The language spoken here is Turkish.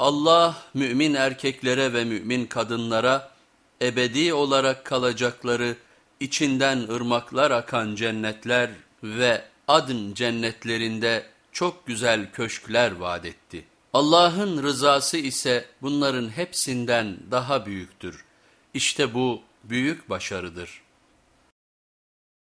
Allah mümin erkeklere ve mümin kadınlara ebedi olarak kalacakları içinden ırmaklar akan cennetler ve adın cennetlerinde çok güzel köşkler vaat etti. Allah'ın rızası ise bunların hepsinden daha büyüktür. İşte bu büyük başarıdır.''